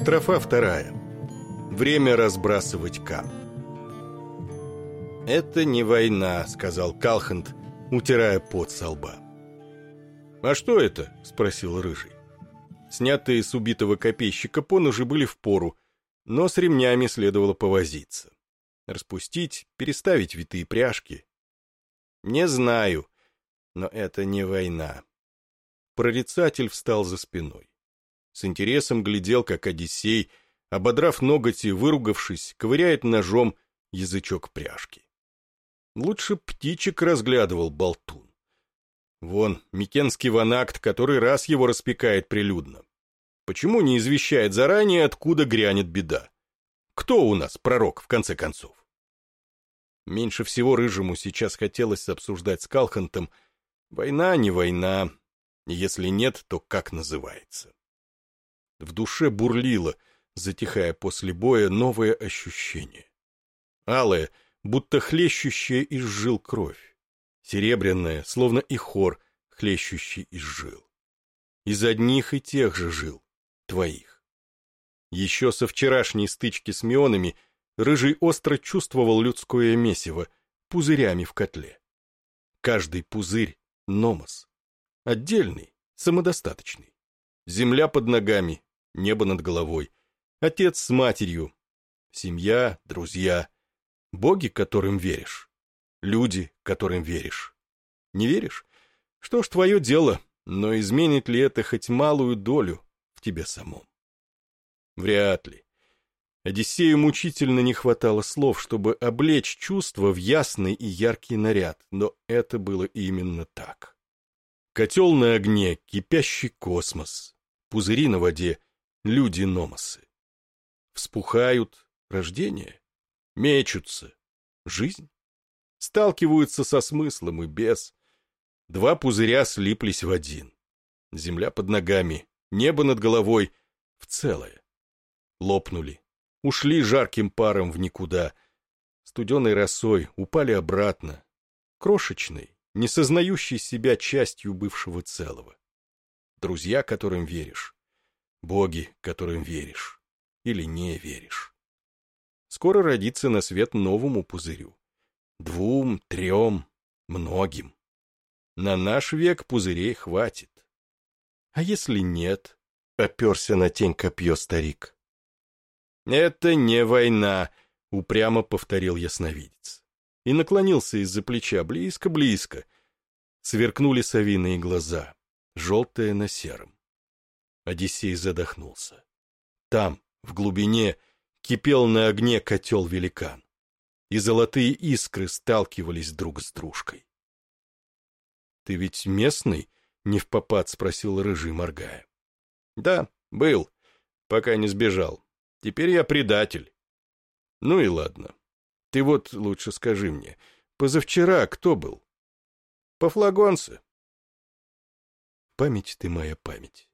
Строфа вторая. Время разбрасывать камни. «Это не война», — сказал Калхант, утирая пот со лба. «А что это?» — спросил Рыжий. Снятые с убитого копейщика поножи были в пору, но с ремнями следовало повозиться. Распустить, переставить витые пряжки. «Не знаю, но это не война». Прорицатель встал за спиной. С интересом глядел, как Одиссей, ободрав ноготь и выругавшись, ковыряет ножом язычок пряжки. Лучше птичек разглядывал болтун. Вон, Микенский ванакт который раз его распекает прилюдно. Почему не извещает заранее, откуда грянет беда? Кто у нас пророк, в конце концов? Меньше всего Рыжему сейчас хотелось обсуждать с Калхантом. Война, не война. Если нет, то как называется? В душе бурлило, затихая после боя, новое ощущение. Алое, будто хлещущая из жил кровь. Серебряная, словно и хор, хлещущий из жил. Из одних и тех же жил, твоих. Еще со вчерашней стычки с мионами Рыжий остро чувствовал людское месиво, пузырями в котле. Каждый пузырь — номос. Отдельный, самодостаточный. Земля под ногами, небо над головой, отец с матерью, семья, друзья, боги, которым веришь, люди, которым веришь. Не веришь? Что ж, твое дело, но изменит ли это хоть малую долю в тебе самом? Вряд ли. Одиссею мучительно не хватало слов, чтобы облечь чувства в ясный и яркий наряд, но это было именно так. Котел на огне, кипящий космос, пузыри на воде — люди-номосы. Вспухают рождение, мечутся жизнь, сталкиваются со смыслом и без. Два пузыря слиплись в один. Земля под ногами, небо над головой, в целое. Лопнули, ушли жарким паром в никуда, студеной росой упали обратно, крошечной, не сознающей себя частью бывшего целого. Друзья, которым веришь, боги, которым веришь или не веришь. Скоро родится на свет новому пузырю. Двум, трем, многим. На наш век пузырей хватит. А если нет? Оперся на тень копье старик. Это не война, упрямо повторил ясновидец. И наклонился из-за плеча близко-близко. Сверкнули совиные глаза, желтые на сером. Одиссей задохнулся. Там, в глубине, кипел на огне котел-великан, и золотые искры сталкивались друг с дружкой. — Ты ведь местный? — не в попад спросил Рыжий, моргая. — Да, был, пока не сбежал. Теперь я предатель. — Ну и ладно. Ты вот лучше скажи мне, позавчера кто был? — Пофлагонцы. — Память ты моя память.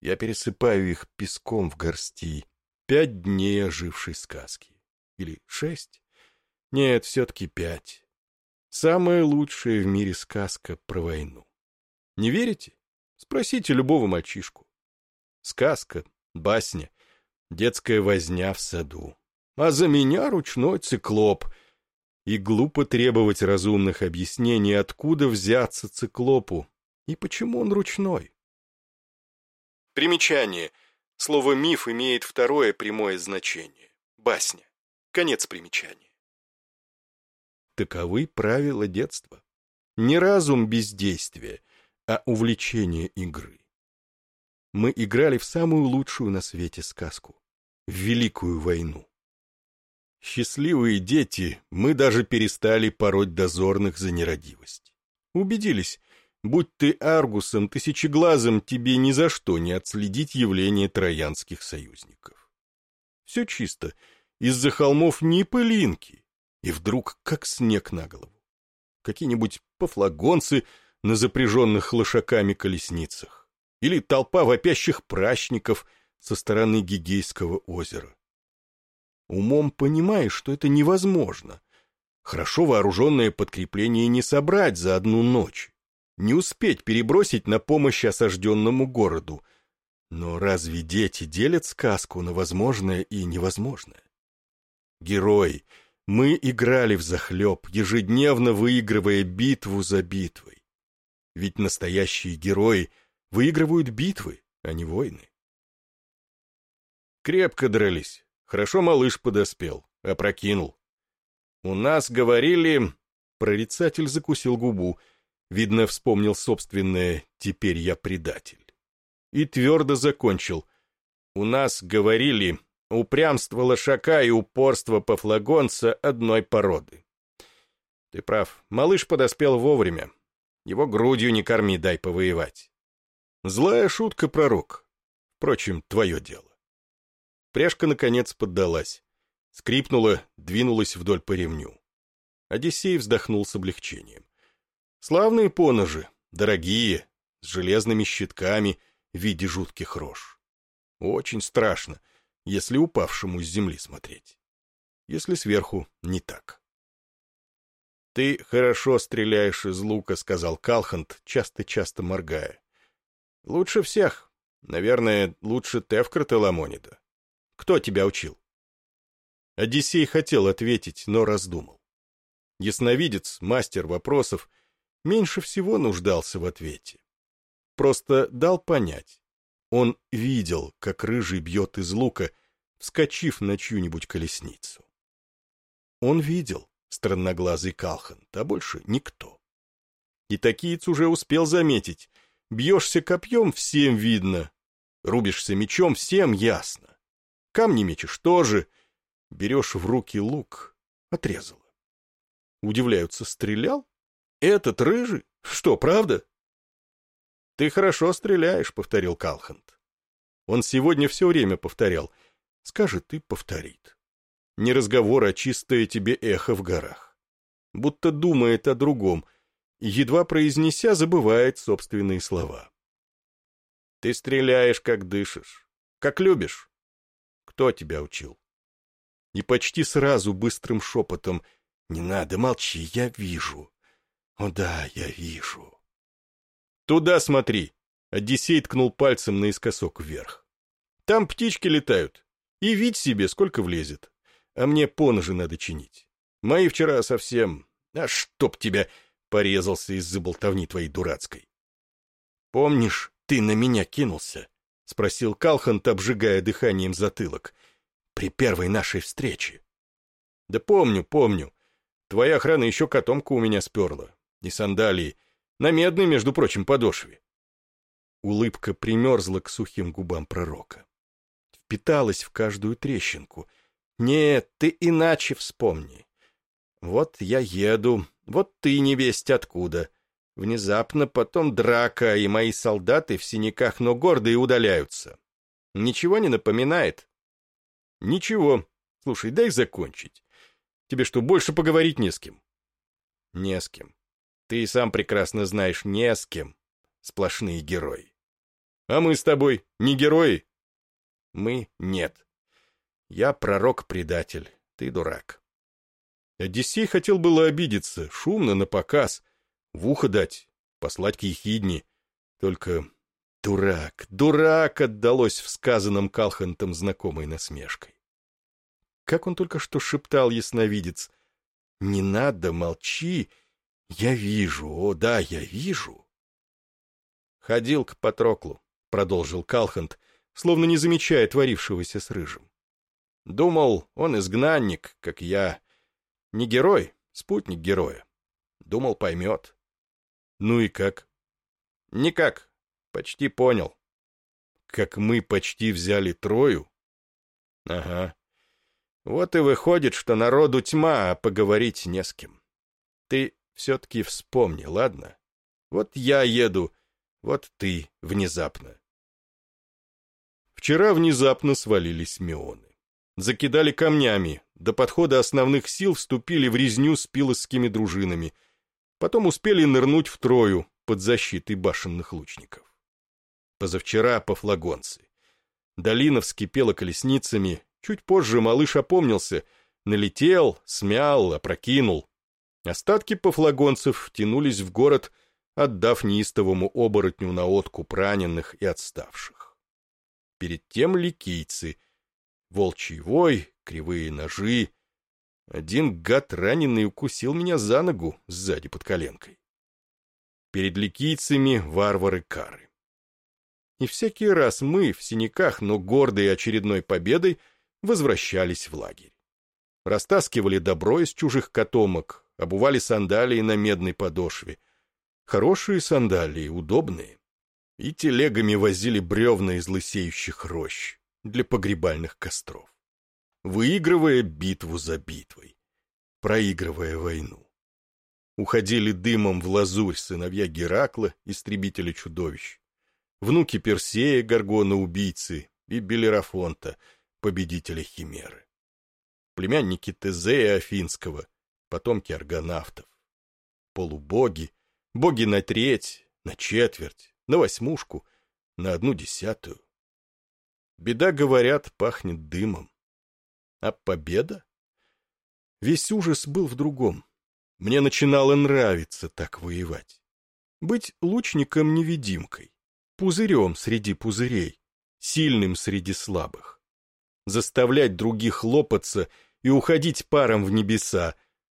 Я пересыпаю их песком в горсти. Пять дней ожившей сказки. Или шесть? Нет, все-таки пять. Самая лучшая в мире сказка про войну. Не верите? Спросите любого мальчишку. Сказка, басня, детская возня в саду. А за меня ручной циклоп. И глупо требовать разумных объяснений, откуда взяться циклопу и почему он ручной. Примечание. Слово «миф» имеет второе прямое значение. Басня. Конец примечания. Таковы правила детства. Не разум бездействия, а увлечение игры. Мы играли в самую лучшую на свете сказку. В Великую войну. Счастливые дети, мы даже перестали пороть дозорных за нерадивость. Убедились, Будь ты Аргусом тысячеглазым, тебе ни за что не отследить явление троянских союзников. Все чисто, из-за холмов ни пылинки, и вдруг как снег на голову. Какие-нибудь пофлагонцы на запряженных лошаками колесницах, или толпа вопящих прачников со стороны Гигейского озера. Умом понимаешь, что это невозможно. Хорошо вооруженное подкрепление не собрать за одну ночь не успеть перебросить на помощь осажденному городу. Но разве дети делят сказку на возможное и невозможное? Герои, мы играли в захлеб, ежедневно выигрывая битву за битвой. Ведь настоящие герои выигрывают битвы, а не войны. Крепко дрались. Хорошо малыш подоспел, опрокинул. У нас говорили... Прорицатель закусил губу. Видно, вспомнил собственное «теперь я предатель». И твердо закончил. У нас говорили, упрямство лошака и упорство пофлагонца одной породы. Ты прав, малыш подоспел вовремя. Его грудью не корми, дай повоевать. Злая шутка, пророк. Впрочем, твое дело. Пряжка, наконец, поддалась. Скрипнула, двинулась вдоль по ремню. Одиссей вздохнул с облегчением. Славные поножи, дорогие, с железными щитками в виде жутких рож. Очень страшно, если упавшему с земли смотреть. Если сверху не так. «Ты хорошо стреляешь из лука», — сказал Калхант, часто-часто моргая. «Лучше всех. Наверное, лучше Тевкрата Ламонида. Кто тебя учил?» Одиссей хотел ответить, но раздумал. Ясновидец, мастер вопросов, меньше всего нуждался в ответе. Просто дал понять. Он видел, как рыжий бьет из лука, вскочив на чью-нибудь колесницу. Он видел, странноглазый Калхант, а больше никто. И такиец уже успел заметить. Бьешься копьем — всем видно. Рубишься мечом — всем ясно. Камни мечешь тоже. Берешь в руки лук — отрезало. Удивляются, стрелял? Этот рыжий? Что, правда? Ты хорошо стреляешь, — повторил Калхант. Он сегодня все время повторял — скажет и повторит. Не разговор, а чистое тебе эхо в горах. Будто думает о другом, едва произнеся, забывает собственные слова. Ты стреляешь, как дышишь, как любишь. Кто тебя учил? И почти сразу быстрым шепотом «Не надо, молчи, я вижу». «О да, я вижу». «Туда смотри!» Одиссей ткнул пальцем наискосок вверх. «Там птички летают. И видь себе, сколько влезет. А мне поножи надо чинить. Мои вчера совсем... А чтоб тебя... Порезался из-за болтовни твоей дурацкой. Помнишь, ты на меня кинулся? Спросил Калхант, обжигая дыханием затылок. При первой нашей встрече. Да помню, помню. Твоя охрана еще котомку у меня сперла. И сандалии. На медной, между прочим, подошве. Улыбка примерзла к сухим губам пророка впиталась в каждую трещинку. Нет, ты иначе вспомни. Вот я еду, вот ты не весть откуда. Внезапно потом драка, и мои солдаты в синяках, но гордые удаляются. Ничего не напоминает? Ничего. Слушай, дай закончить. Тебе что, больше поговорить не с кем? Не с кем. Ты и сам прекрасно знаешь, не с кем. Сплошные герои. А мы с тобой не герои? Мы — нет. Я пророк-предатель, ты дурак. Одиссей хотел было обидеться, шумно, на показ, в ухо дать, послать к ехидне. Только дурак, дурак отдалось в сказанном Калхантом знакомой насмешкой. Как он только что шептал ясновидец. «Не надо, молчи, я вижу, о да, я вижу». «Ходил к Патроклу», — продолжил Калхант, словно не замечая творившегося с Рыжим. Думал, он изгнанник, как я. Не герой, спутник героя. Думал, поймет. Ну и как? Никак. Почти понял. Как мы почти взяли Трою? Ага. Вот и выходит, что народу тьма, а поговорить не с кем. Ты все-таки вспомни, ладно? Вот я еду, вот ты внезапно. Вчера внезапно свалились мионы. Закидали камнями, до подхода основных сил вступили в резню с пилосскими дружинами. Потом успели нырнуть в Трою под защитой башенных лучников. Позавчера пофлагонцы. Долина вскипела колесницами, чуть позже малыш опомнился, налетел, смял, опрокинул. Остатки пофлагонцев тянулись в город, отдав неистовому оборотню на откуп раненых и отставших. Перед тем ликийцы. Волчий вой, кривые ножи. Один гад раненый укусил меня за ногу сзади под коленкой. Перед ликийцами варвары-кары. И всякий раз мы, в синяках, но гордые очередной победой, возвращались в лагерь. Растаскивали добро из чужих котомок, обували сандалии на медной подошве. Хорошие сандалии, удобные. И телегами возили бревна из лысеющих рощ для погребальных костров. Выигрывая битву за битвой, проигрывая войну. Уходили дымом в лазурь сыновья Геракла, истребителя чудовищ, внуки Персея, Гаргона-убийцы и Белерафонта, победителя Химеры. Племянники Тезея Афинского, потомки аргонавтов. Полубоги, боги на треть, на четверть, на восьмушку, на одну десятую. Беда, говорят, пахнет дымом. А победа? Весь ужас был в другом. Мне начинало нравиться так воевать. Быть лучником-невидимкой, пузырем среди пузырей, сильным среди слабых. Заставлять других лопаться и уходить паром в небеса,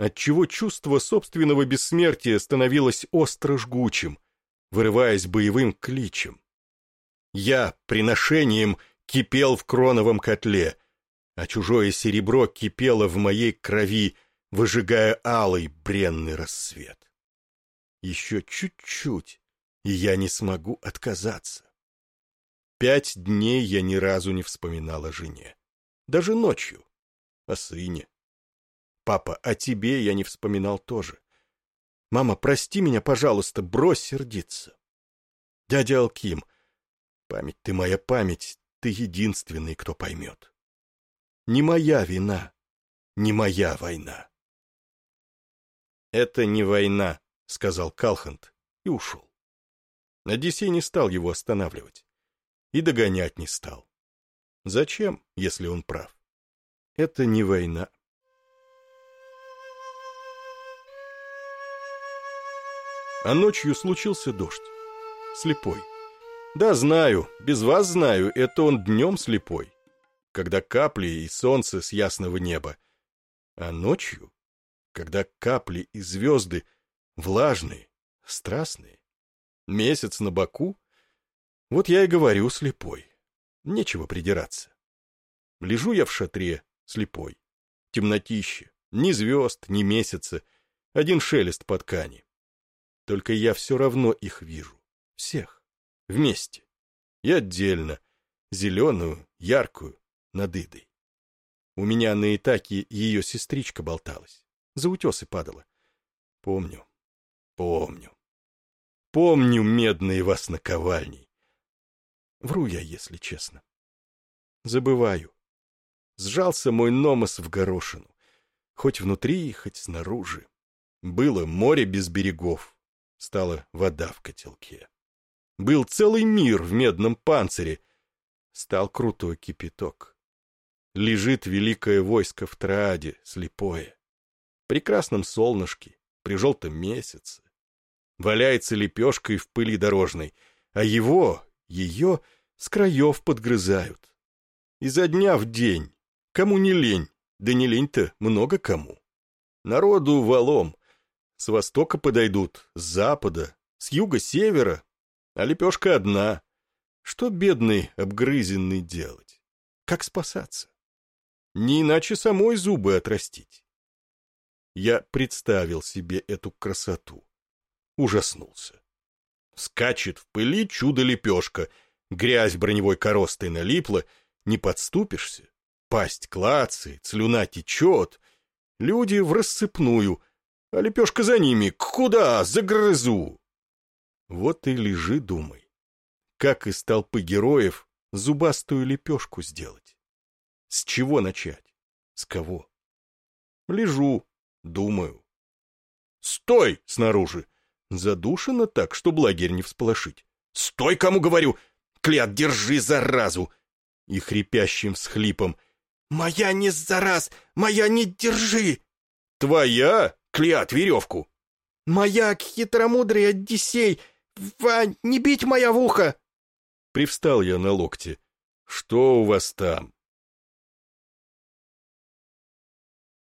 отчего чувство собственного бессмертия становилось остро жгучим, вырываясь боевым кличем. Я приношением кипел в кроновом котле, а чужое серебро кипело в моей крови, выжигая алый бренный рассвет. Еще чуть-чуть, и я не смогу отказаться. Пять дней я ни разу не вспоминал о жене. Даже ночью. О сыне. Папа, о тебе я не вспоминал тоже. Мама, прости меня, пожалуйста, брось сердиться. Дядя Алким, память ты моя память, ты единственный, кто поймет. Не моя вина, не моя война. «Это не война», — сказал Калхант и ушел. Одиссей не стал его останавливать. И догонять не стал. Зачем, если он прав? Это не война. А ночью случился дождь. Слепой. Да, знаю, без вас знаю, это он днем слепой. Когда капли и солнце с ясного неба. А ночью когда капли и звезды влажные, страстные. Месяц на боку? Вот я и говорю слепой. Нечего придираться. Лежу я в шатре, слепой. Темнотище. Ни звезд, ни месяца. Один шелест по ткани. Только я все равно их вижу. Всех. Вместе. И отдельно. Зеленую, яркую, над Идой. У меня на Итаке ее сестричка болталась за утесы падала. Помню, помню. Помню медные вас наковальней. Вру я, если честно. Забываю. Сжался мой номос в горошину. Хоть внутри, хоть снаружи. Было море без берегов. Стала вода в котелке. Был целый мир в медном панцире. Стал крутой кипяток. Лежит великое войско в Трааде, слепое прекрасном солнышке, при желтом месяце. Валяется лепешкой в пыли дорожной, а его, ее, с краев подгрызают. Изо дня в день. Кому не лень, да не лень-то много кому. Народу валом. С востока подойдут, с запада, с юга-севера, а лепешка одна. Что бедный, обгрызенный делать? Как спасаться? Не иначе самой зубы отрастить. Я представил себе эту красоту. Ужаснулся. Скачет в пыли чудо-лепешка, грязь броневой коростой налипла, не подступишься. Пасть клацает, слюна течет. Люди в рассыпную, а лепешка за ними. Куда? Загрызу! Вот и лежи, думай. Как из толпы героев зубастую лепешку сделать? С чего начать? С кого? Лежу, Думаю. «Стой!» снаружи. Задушено так, что лагерь не всполошить. «Стой, кому говорю! Клят, держи заразу!» И хрипящим всхлипом. «Моя не зараз! Моя не держи!» «Твоя? Клят, веревку!» «Моя, хитромудрый Одиссей! Ва, не бить моя в ухо!» Привстал я на локте. «Что у вас там?»